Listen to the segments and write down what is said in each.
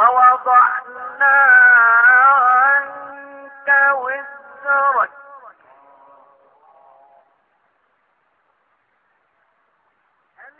ووضعنا عنك وزرك.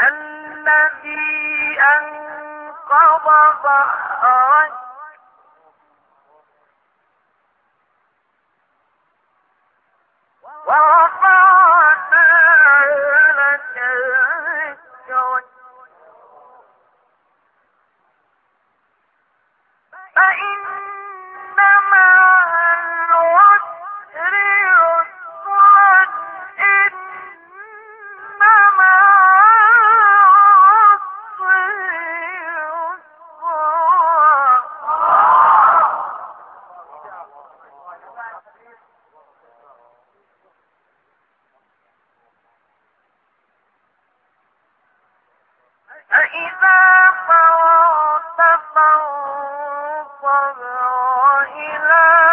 الذي أنقض ظهرك فإذا فرغت فانصب إلى